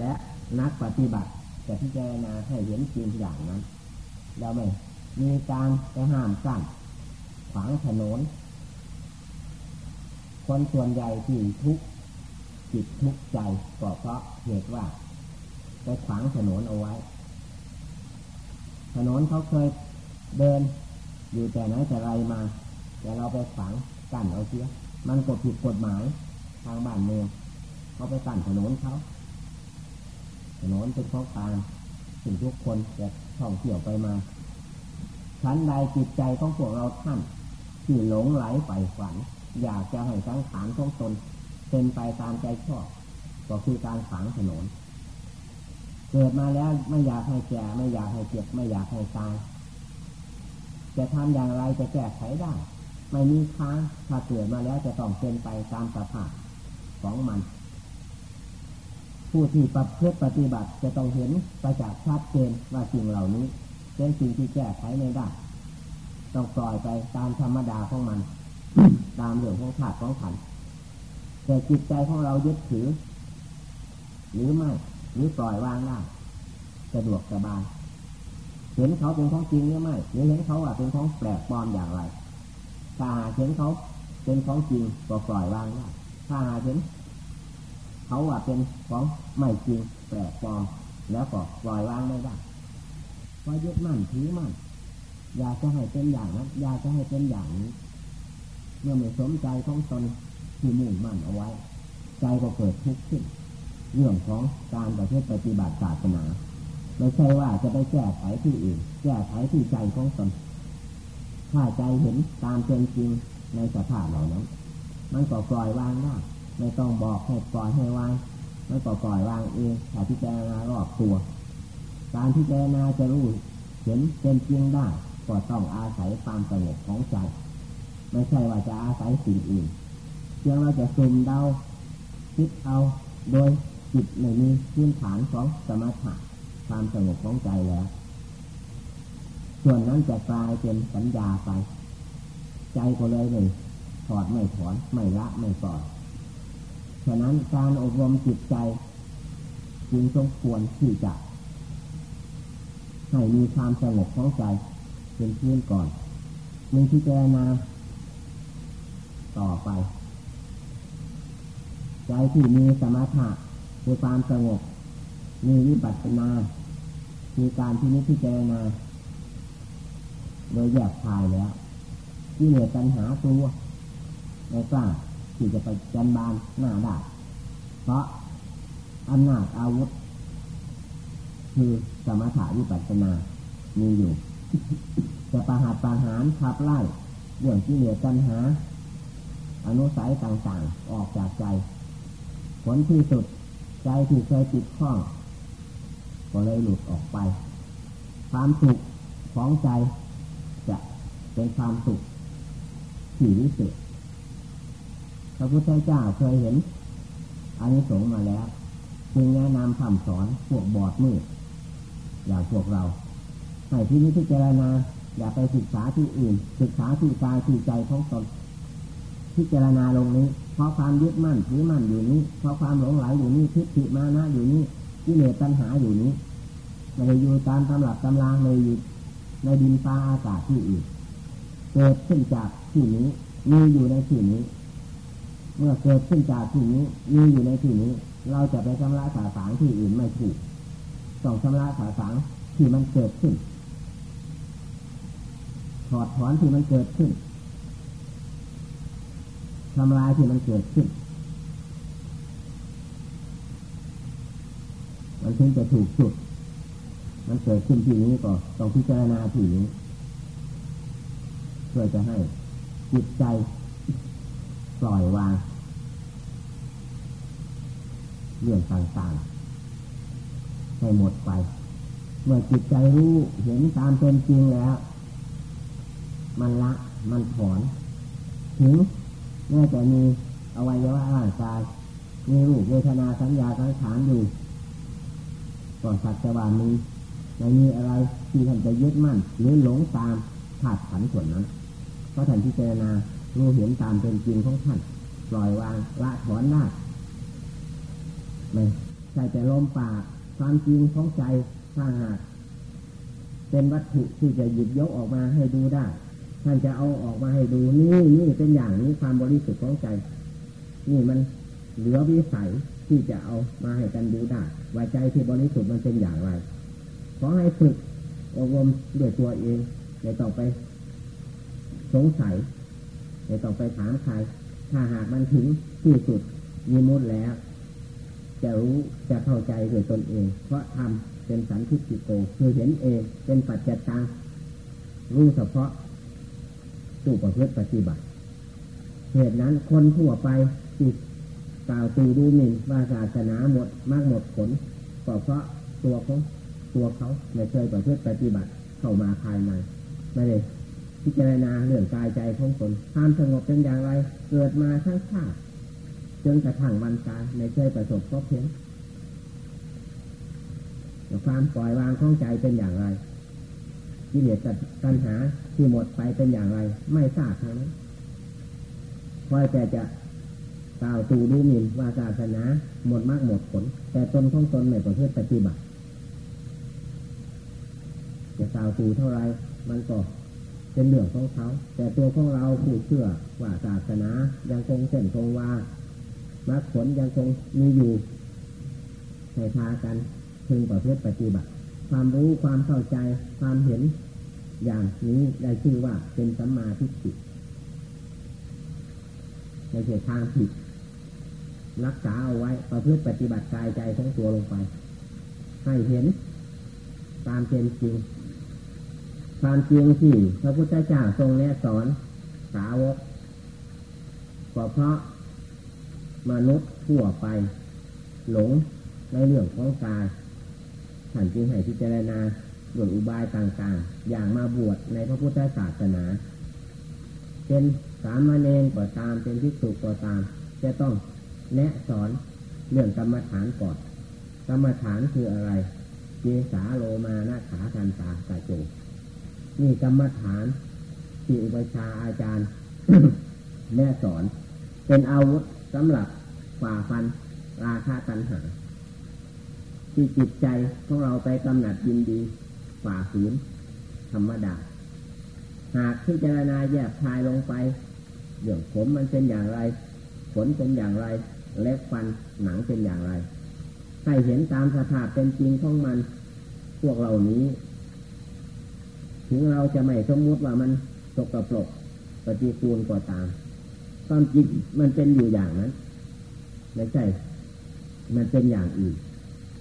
และนักปฏิบัติจะพิจารณาให้เห็นจริงอย่างนั้นแล้วไม่มีการไปห้ามกั้นขวางถนน คนส่วนใหญ่ที่ทุกจิตทุกใจก็เพราะเหตุว่าไปขวางถนนเอาไว้ ถนนเขาเคยเดินอยู่แต่ไหนแต่ไรมา แต่เราไปขวางกั้นเอาเสียมันก็ผิดกฎหมายทางบ้านเมืองเขาไปกั้นถนนเขา ถนนเป็นของกลางถึงทุกคนจะท่องเที่ยวไปมาชั้นใดจิตใจของพวกเราท่านที่หลงไหลใฝ่ฝัน อยากจะให้สังขารของตนเป็นไปตามใจชอบ ก็คือการฝังถนน เกิดมาแล้วไม่อยากให้แก่ไม่อยากให้เจ็บไม่อยากให้ตายจะทำอย่างไรจะแก้ไขได้ ไม่มีค้างถ้าเกิดมาแล้วจะต้องเป็นไปตามสภาพของมัน ผู้ที่ปฏิบัติปฏิบัติจะต้องเห็นประจักษ์ชัดเจนว่าสิ่งเหล่านี้เป็นสิ่งที่แก้ไขไม่ได้ ต้องปล่อยไปตามธรรมดาของมัน ตามเรื่องของขาดของขันแต่จิตใจของเรายึดถือ หรือไม่หรือปล่อยวางได้สะดวกสบายเห็นเขาเป็นของจริงหรือไม่หรือเห็นเขาว่าเป็นของแปลกปลอมอย่างไรถ้าเห็นเขาเป็นของจริงก็ปล่อยวางได้ถ้าเห็น เขาว่าเป็นของไม่จริงแปลกปลอมแล้วก็ปล่อยวางไม่ได้พอยึดมั่นถือมั่นอยากจะให้เป็นอย่างนั้นอยากจะให้เป็นอย่างนี้ เมื่อไม่สมใจของตนที่มุ่งมั่นเอาไว้ ใจก็เกิดทุกข์ขึ้น เรื่องของการประพฤติปฏิบัติศาสนาไม่ใช่ว่าจะไปแก้ไขที่อื่นแก้ไขที่ใจของตนถ้าใจเห็นตามเป็นจริงในสภาพเหล่านั้น มันก็ปล่อยวางได้ ไม่ต้องบอกให้ปล่อยให้วางไมันก็ปล่อยวางเองถ้าพิจารณารอบตัว การพิจารณาจะรู้เห็นเป็นจริงได้ก็ต้องอาศัยความสงบของใจ ไม่ใช่ว่าจะอาศัยสิ่งอื่นเพียงเราจะซุ่มเดาคิดเอาโดยจิตไม่มีพื้นฐานของสมถะความสงบของใจแล้ว ส่วนนั้นจะกลายเป็นสัญญาไป ใจก็เลยหนึ่งถอดไม่ถอนไม่ละไม่ปล่อย ฉะนั้นการอบรมจิตใจ จึงสมควรที่จะ ให้มีความสงบของใจเป็นพื้นก่อนมีพิจารณาต่อไป ใจที่มีสมาธิคือความสงบ มีวิปัสสนา มีการที่นิพพิจารณาโดยแยกทายแล้วที่เหลือปัญหาตัวในกล้า ที่จะไปจันบานหน้าได้เพราะอำนาจอาวุธ คือสมถะวิปัสสนามีอยู่ จะประหารประหารขับไล่เรื่องที่เหลือปัญหา อนุสัยต่างๆ ออกจากใจ ผลที่สุดใจที่เคยติดข้อง ก็เลยหลุดออกไป ความสุขของใจจะเป็นความสุขที่วิเศษพ ระพุทธเจ้าเคยเห็นอันนี้สงมาแล้ว จึงแนะนำคำสอนพวกบอดมืดอย่างพวกเรา ให้ที่นี้พิจารณาอย่าไปศึกษาที่อื่น ศึกษาที่กายที่ใจของตนพิจารณาลงนี้ เพราะความยึดมั่นถือมั่นอยู่นี้ เพราะความหลงไหลอยู่นี้ทิฏฐิมานะอยู่นี้กิเลสตัณหาอยู่นี้ไม่ได้อยู่ตามตำรับตำราเลยอยู่ในดินฟ้าอากาศที่อื่นเกิดขึ้นจากที่นี้มีอยู่ในที่นี้ เมื่อเกิดขึ้นจากที่นี้มีอยู่ในที่นี้ เราจะไปชำระสาสางที่อื่นไม่ถูกต้องชำระสาสางที่มันเกิดขึ้นถอดถอนที่มันเกิดขึ้นทำลายที่มันเกิดขึ้น มันถึงจะถูกจุด มันเกิดขึ้นที่นี้ก็ต้องพิจารณาที่นี้ เพื่อจะให้จิตใจ ปล่อยวางเรื่องต่างๆให้หมดไป เมื่อจิตใจรู้เห็นตามเป็นจริงแล้ว มันละมันถอน ถึงแม้จะมีอวัยวะร่างกายมีรูปเวทนาสัญญาสังขารอยู่ก่อนสัจจวามีไม่มีอะไรที่ท่านจะยึดมั่นหรือหลงตามธาตุขันส่วนนั้นเพราะท่านพิจารณา รู้เห็นตามเป็นจริงของท่านปล่อยวางละถอนได้ไม่ใช่แต่ลมปากความจริงของใจถ้าหากเป็นวัตถุที่จะหยิบยกออกมาให้ดูได้ ท่านจะเอาออกมาให้ดูนี่นี่เป็นอย่างนี้ความบริสุทธิ์ของใจ นี่มันเหลือวิสัยที่จะเอามาให้กันดูได้ว่าใจที่บริสุทธิ์มันเป็นอย่างไรขอให้ฝึกอบรมด้วยตัวเองอย่ต่อไป สงสัย อย่ต่องไปถามใคร ถ้าหากมันถึงที่สุดมีมุดแล้ว จะรู้จะเข้าใจด้วยตนเอง เพราะทำเป็นสันทิฏฐิโกคือเห็นเองเป็นปัจจตังรู้เฉพาะตู้ประพฤติปฏิบัติ เหตุนั้นคนทั่วไปจิตกล่าวตีดูหมิ่นว่าศาสนาหมดมากหมดผลก็เพราะตัวเของตัวเขาไม่เคยประพฤติปฏิบัติเข้ามาภายในไม่ได้ พิจารณาเรื่องกายใจของตนความสงบเป็นอย่างไร เกิดมาทั้งชาติจนกระทั่งวันตายไม่เคยประสบพบเห็นความปล่อยวางของใจเป็นอย่างไรกิเลสตัณหาที่หมดไปเป็นอย่างไร ไม่ทราบทั้งนั้นคอยแต่จะกล่าวตูดูหมิ่นว่าศาสนาหมดมากหมดผล แต่ตนของตนไม่ประพฤติปฏิบัติจะกล่าวตูเท่าไรมันก็ เป็นเรื่องของเขา แต่ตัวของเราผู้เชื่อว่าศาสนายังคงเส้นคงวามรรคผลยังคงมีอยู่ให้พากันพึงประพฤติปฏิบัติ ความรู้ความเข้าใจความเห็นอย่างนี้ได้ชื่อว่าเป็นสัมมาทิฏฐิในเขตทางผิด รักษาเอาไว้ประพฤติปฏิบัติกายใจของตัวลงไป ให้เห็นตามเป็นจริง ความจริงที่พระพุทธเจ้าทรงแนะสอนสาวกก็เพราะมนุษย์ทั่วไป หลงในเรื่องของกายท่านจึงให้พิจารณาโดยอุบายต่างๆ อย่างมาบวชในพระพุทธศาสนา เป็นสามเณรก็ตามเป็นที่สุก็ตาม จะต้องแนะสอนเรื่องกรรมฐานก่อน กรรมฐานคืออะไร เจสาโลมานาขาทันตาตาโจ นี่กรรมฐานที่อุปชาอาจารย์แนะสอน เป็นอาวุธสำหรับฝ่าฟันราคาตัณหา ที่จิตใจของเราไปกำหนัดยินดีฝ่าฝืนธรรมดา หากพิจารณาแยกทายลงไปเรื่องผมมันเป็นอย่างไรผลเป็นอย่างไร เล็บฟันหนังเป็นอย่างไรให้เห็นตามสภาพเป็นจริงของมัน พวกเหล่านี้ ถึงเราจะไม่สมมติว่ามันสกปรกปฏิกูลก็ตามความจริงมันเป็นอยู่อย่างนั้นไม่ใช่ มันเป็นอย่างอื่น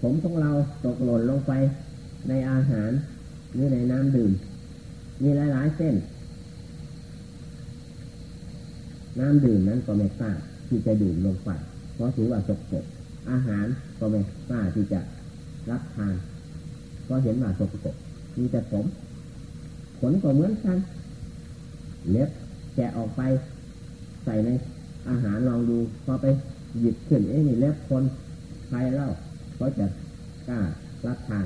ผมของเราตกหล่นลงไปในอาหารหรือในน้ำดื่ม มีหลาย ๆ เส้น น้ำดื่มนั้นก็ไม่กล้าที่จะดื่มลงไปเพราะถือว่าสกปรกอาหารก็ไม่กล้าที่จะรับทานก็เห็นว่าสกปรกมีแต่ผม ผลก็เหมือนกันเล็บแกะออกไป ใส่ในอาหารลองดูพอไปหยิบขึ้นเอ้นี่เล็บคนใครเล่าก็จะกล้ารับทาน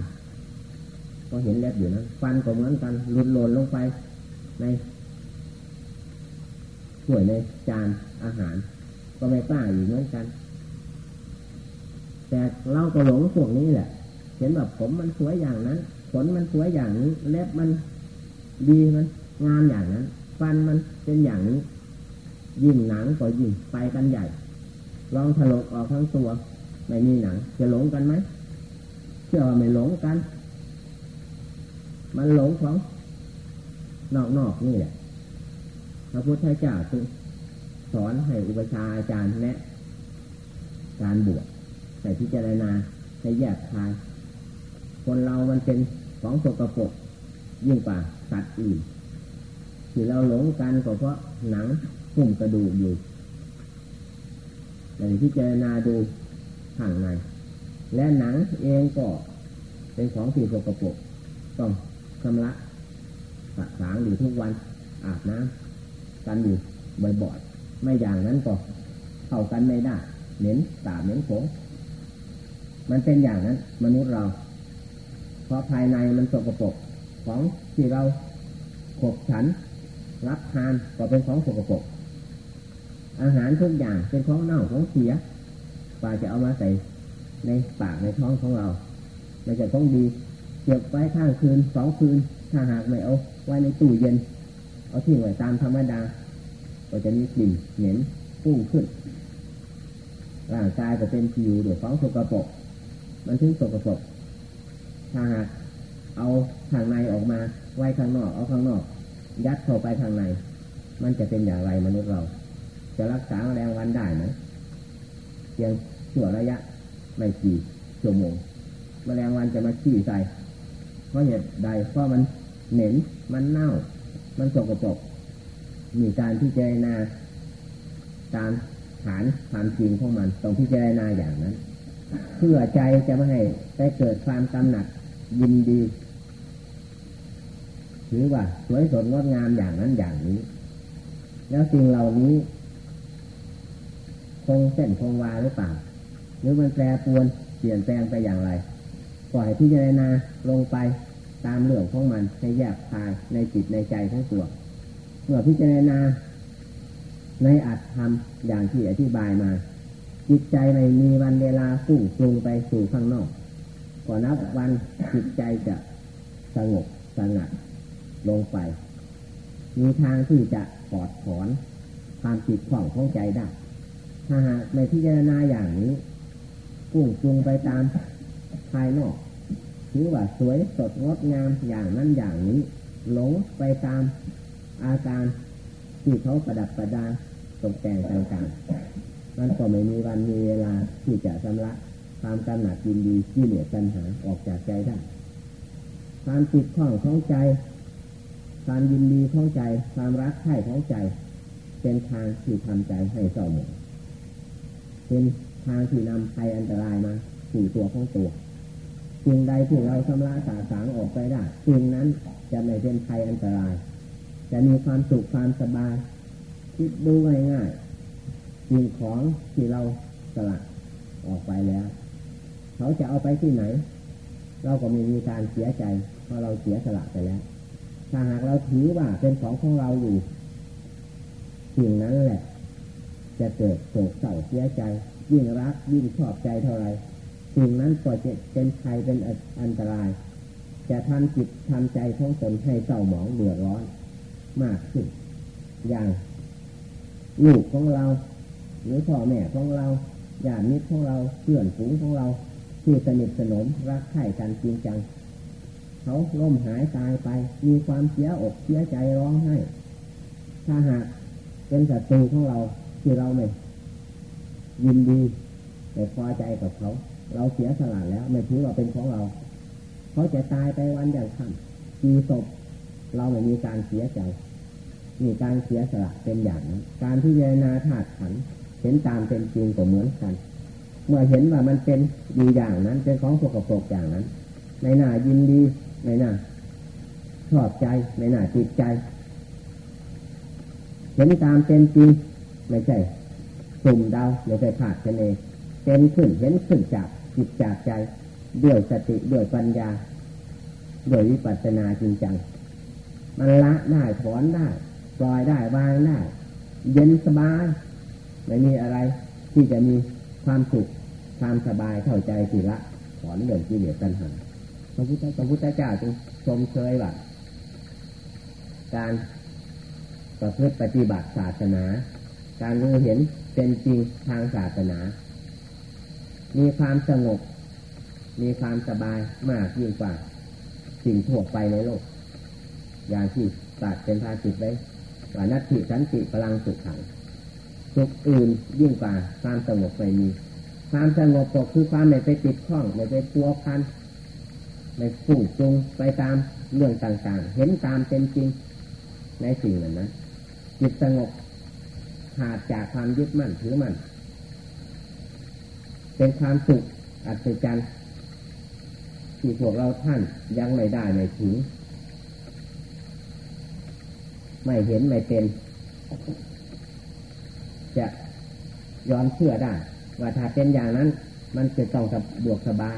ก็เห็นเล็บอยู่นะฟันก็เหมือนกันหลุดหล่นลงไป ในถ้วยในจานอาหาร ก็ไม่กล้าอยู่เหมือนกัน แต่เราก็หลงพวกนี้แหละ เห็นแบบผมมันสวยอย่างนั้นขนมันสวยอย่างนี้เล็บมัน ดีมันงามอย่างนั้นฟันมันเป็นอย่างนี้ ยิ่งหนังก็ยิ่งไปกันใหญ่ลองถลกออกทั้งตัว ไม่มีหนัง จะหลงกันไหมเชื่อว่าไม่หลงกัน มันหลงของนอกๆนี่แหละพระพุทธเจ้าสอนให้อุปชาอาจารย์แนะการบวชให้พิจารณาให้แยกทายคนเรามันเป็นของสกปรก ยิ่งกว่าสัตว์อื่นที่เราหลงกันก็เพราะหนังหุ้มกระดูกอยู่อย่างที่เจรณาดูข้างใน และหนังเองก็เป็นของที่สกปรกต้องชำระสะสางอยู่ทุกวันอาบน้ำกันอยู่บ่อยๆไม่อย่างนั้นก็เข้ากันไม่ได้เหม็นสาบเหม็นผงมันเป็นอย่างนั้น มนุษย์เรา เพราะภายในมันสกปรก ของที่เราขบฉัน รับทานก็เป็นของสกปรกอาหารทุกอย่างเป็นของเน่าของเสียกว่าจะเอามาใส่ในปากในท้องของเรามันจะต้องดีเก็บไว้ข้างคืนสองคืน ถ้าหากไม่เอาไว้ในตู้เย็น เอาทิ้งไว้ตามธรรมดา ก็จะมีกลิ่นเหม็นพุ่งขึ้นร่างกายก็เป็นผิวเดือดฟ้องสกปรกมันถึงสกปรกถ้าหาก เอาข้างในออกมา ไว้ข้างนอก เอาข้างนอก ยัดเข้าไปข้างใน มันจะเป็นอย่างไรมนุษย์เรา จะรักษาแรงวันได้ไหมเพียงชั่วระยะไม่กี่ชั่วโมงมแมลงวันจะมาขี้ใส่เพราะเหตุใดเพราะมันเหม็นมันเน่า มันสกปรกมีการพิจารณาตามฐานความจริงของมันต้องพิจารณาอย่างนั้น เพื่อใจจะไม่ให้ได้เกิดความกำหนัดยินดี ถือว่าสวยสดงดงามอย่างนั้นอย่างนี้ แล้วสิ่งเหล่านี้คงเส้นคงวาหรือเปล่าหรือมันแปรปวนเปลี่ยนแปลงไปอย่างไรปล่อยพิจารณาลงไปตามเรื่องของมันให้แยกภายในจิตในใจทั้งตัวเมื่อพิจารณาในอัตธรรมอย่างที่อธิบายมา จิตใจไม่มีวันเวลาฟุ้งปรุงไปสู่ข้างนอกก่อนนับวันจิตใจจะสงบสงัด ลงไป มีทางที่จะปลอดถอนความจิตของของใจได้ ถ้าหากไม่พิจารณาอย่างนี้กุ้งปรุงไปตามภายนอกถือว่าสวยสดงดงามอย่างนั้นอย่างนี้ หลงไปตามอาการที่เขาประดับประดาตกแต่งต่างๆ มันก็ไม่มีวันมีเวลาที่จะชำระความกำหนัดยินดีที่เหลือปัญหาออกจากใจได้ ความติดข้องของใจ ความยินดีของใจ ความรักใคร่ของใจ เป็นทางที่ทำใจให้เศร้าหมองเป็นทางที่นำภัยอันตรายมาสู่ตัวของตัวสิ่งใดที่เราชำระสาสางออกไปได้สิ่งนั้นจะไม่เป็นภัยอันตราย จะมีความสุขความสบาย คิดดูง่ายๆสิ่งของที่เราสละออกไปแล้ว เขาจะเอาไปที่ไหน เราก็ไม่มีการเสียใจเพราะเราเสียสละไปแล้ว ถ้าหากเราถือว่าเป็นของของเราอยู่สิ่งนั้นแหละ จะเกิดโศกเศร้าเสียใจ ยิ่งรักยิ่งชอบใจเท่าไรสิ่งนั้นก็จะเป็นภัยเป็นอันตราย จะทำจิตทำใจของตนให้เศร้าหมองเดือดร้อน มากขึ้น อย่างลูกของเรา หรือพ่อแม่ของเราญาติมิตรของเราเพื่อนฝูงของเรา ที่สนิทสนมรักใคร่กันจริงจัง เขาล้มหายตายไป มีความเสียอกเสียใจร้องไห้ ถ้าหากเป็นศัตรูของเราที่เราไม่ยินดีไม่พอใจกับเขา เราเสียสละแล้ว ไม่ถือว่าเป็นของเรา เขาจะตายไปวันอย่างค่ำปีศพเราไม่มีการเสียใจมีการเสียสละเป็นอย่างนั้นการที่เจนาธาตุขันเห็นตามเป็นจริงก็เหมือนกัน เมื่อเห็นว่ามันเป็นอยู่อย่างนั้นเป็นของสกปรกอย่างนั้น ในหน้ายินดี ในหน้าชอบใจในหน้าจิตใจเห็นตามเป็นจริงไม่ใช่สุ่มดาวไม่ใช่ขาดคะเนเป็นขึ้นเห็นขึ้นจากจิตจากใจด้วยสติด้วยปัญญาด้วยวิปัสสนาจริงจังมันละได้ถอนได้ปล่อยได้วางได้ เย็นสบายไม่มีอะไรที่จะมีความสุขความสบายเข้าใจสิละถอนเรื่องที่เหลือปัญหา พระพุทธพระพุทธเจ้าจึงชมเชยว่าการประพฤติปฏิบัติศาสนา การรู้เห็นเป็นจริงทางศาสนา มีความสงบ มีความสบายมากยิ่งกว่า สิ่งทั่วไปในโลก อย่างที่ตัดเป็นภาสิตไว้ว่านัตถิสันติพลังสุขขังสุขอื่นยิ่งกว่าความสงบไม่มี ความสงบก็คือความไม่ไปติดข้องไม่ไปตัวพัน ไม่ฟุ้งจงไปตามเรื่องต่างๆ เห็นตามเป็นจริง ในสิ่งเหล่านั้นจิตสงบขาดจากความยึดมั่นถือมั่นเป็นความสุขอัศจรรย์ที่พวกเราท่านยังไม่ได้ไม่ถึง ไม่เห็นไม่เป็น จะยอมเชื่อได้ ว่าถ้าเป็นอย่างนั้น มันจะต้องกับบวกสบาย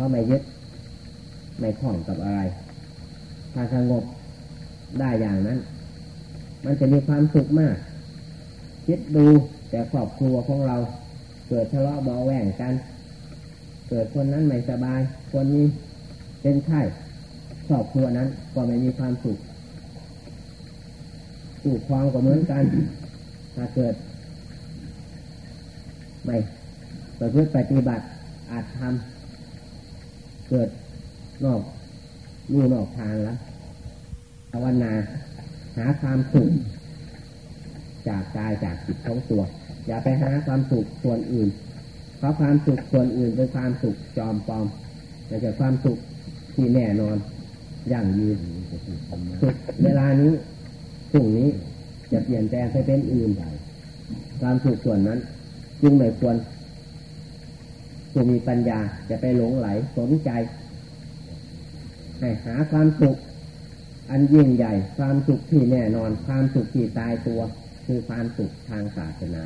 เพราไม่ยึดไม่คล้องกับอะไร ถ้าสงบได้อย่างนั้น มันจะมีความสุขมาก คิดดูแต่ครอบครัวของเรา เกิดทะเลาะเบาแหว่งกัน เกิดคนนั้นไม่สบาย คนนี้เป็นไข้ครอบครัวนั้นก็ไม่มีความสุขสู่ครองก็เหมือนกัน ถ้าเกิด ไม่ประพฤติปฏิบัติอาจทำ เกิดนอกลู่นอกทางแล้วภาวนาหาความสุขจากกายจากจิตของตัว อย่าไปหาความสุขส่วนอื่น เพราะความสุขส่วนอื่นเป็นความสุขจอมปลอมแต่จะความสุขที่แน่นอนอย่างยืนสุขเวลานี้สิ่งนี้จะเปลี่ยนแปลงไปเป็นอื่นไปความสุขส่วนนั้น จึงไม่ควร ผู้มีปัญญาจะไปหลงไหลสนใจให้หาความสุข อันยิ่งใหญ่ ความสุขที่แน่นอน ความสุขที่ตายตัว คือความสุขทางศาสนา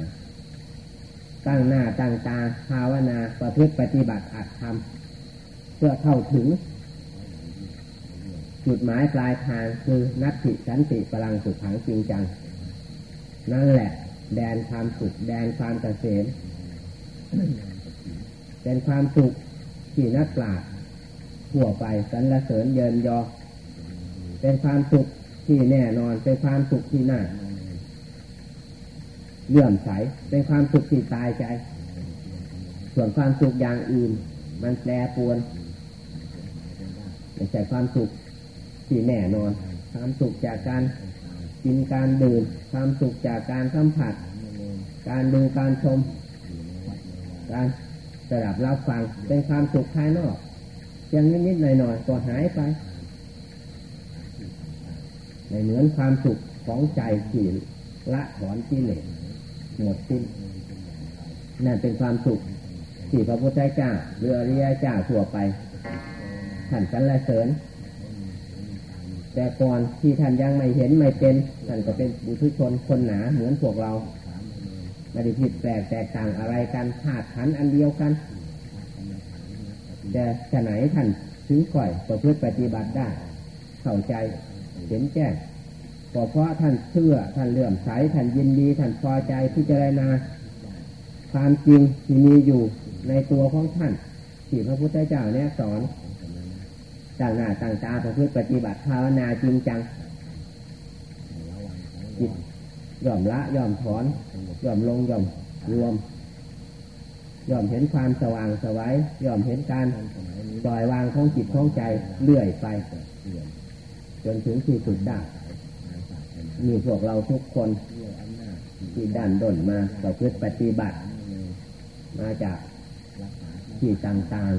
ตั้งหน้าตั้งตาภาวนาประพฤติปฏิบัติอัดทำเพื่อเข้าถึง จุดหมายปลายทางคือนัตติสันติพลังสุขขังจริงจัง นั่นแหละ แดนความสุขแดนความเกษม เป็นความสุขที่นักปราชญ์ทั่วไปสรรเสริญเยินยอ เป็นความสุขที่แน่นอน เป็นความสุขที่น่าเลื่อมใส เป็นความสุขที่ตายใจ ส่วนความสุขอย่างอื่น มันแปรปวนไม่ใช่ความสุขที่แน่นอน ความสุขจากการกินการดื่ม ความสุขจากการสัมผัส การดูการชม การ สดับรับฟังเป็นความสุขภายนอกเพียงนิดๆหน่อยๆก็หายไปในเหมือนความสุขของใจที่ละถอนกิเลสหมดสิ้นนั่นเป็นความสุขที่พระพุทธเจ้าหรืออริยเจ้าทั่วไปท่านกันละเสริญแต่ก่อนที่ท่านยังไม่เห็นไม่เป็นท่านก็เป็นบุตุชนคนหนาเหมือนพวกเราไม่ได้ผิดแปลกแตกต่างอะไรกันธาตุขันอันเดียวกัน แต่จะไหนท่านถึงก่อยประพฤติปฏิบัติได้ เข้าใจเห็นแจ้งก็เพราะท่านเชื่อท่านเลื่อมใสท่านยินดีท่านพอใจพิจารณาความจริงที่มีอยู่ในตัวของท่านที่พระพุทธเจ้าเนี่ยสอนต่างหน้าต่างตาประพฤติปฏิบัติภาวนาจริงจังจิตยอมละยอมถอนยอมลงยอมรวม ย่อมเห็นความสว่างสวัยย่อมเห็นการปล่อยวางของจิตของใจเลื่อยไปจนถึงที่สุดได้มีพวกเราทุกคนที่ดันด้นมาประพฤติปฏิบัติ มาจากที่ต่าง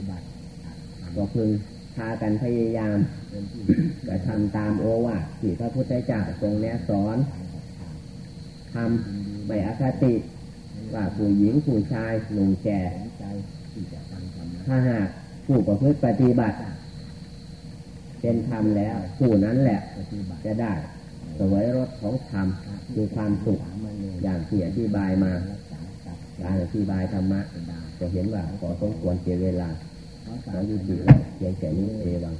ๆก็คือพากันพยายามกระทำตามโอวาทที่พระพุทธเจ้าทรงแนะสอนทำไม่อคติ ว่าผู้หญิงผู้ชายหนุ่มแก่ถ้าหากผู้ประพฤติปฏิบัติ เป็นธรรมแล้ว ผู้นั้นแหละจะได้สวยรสของธรรมคือความสุขอย่างที่อธิบายมาการอธิบายธรรมะจะเห็นว่าขอสมควรเสียเวลาขอยุติแล้วเพียงแค่นี้เอวัง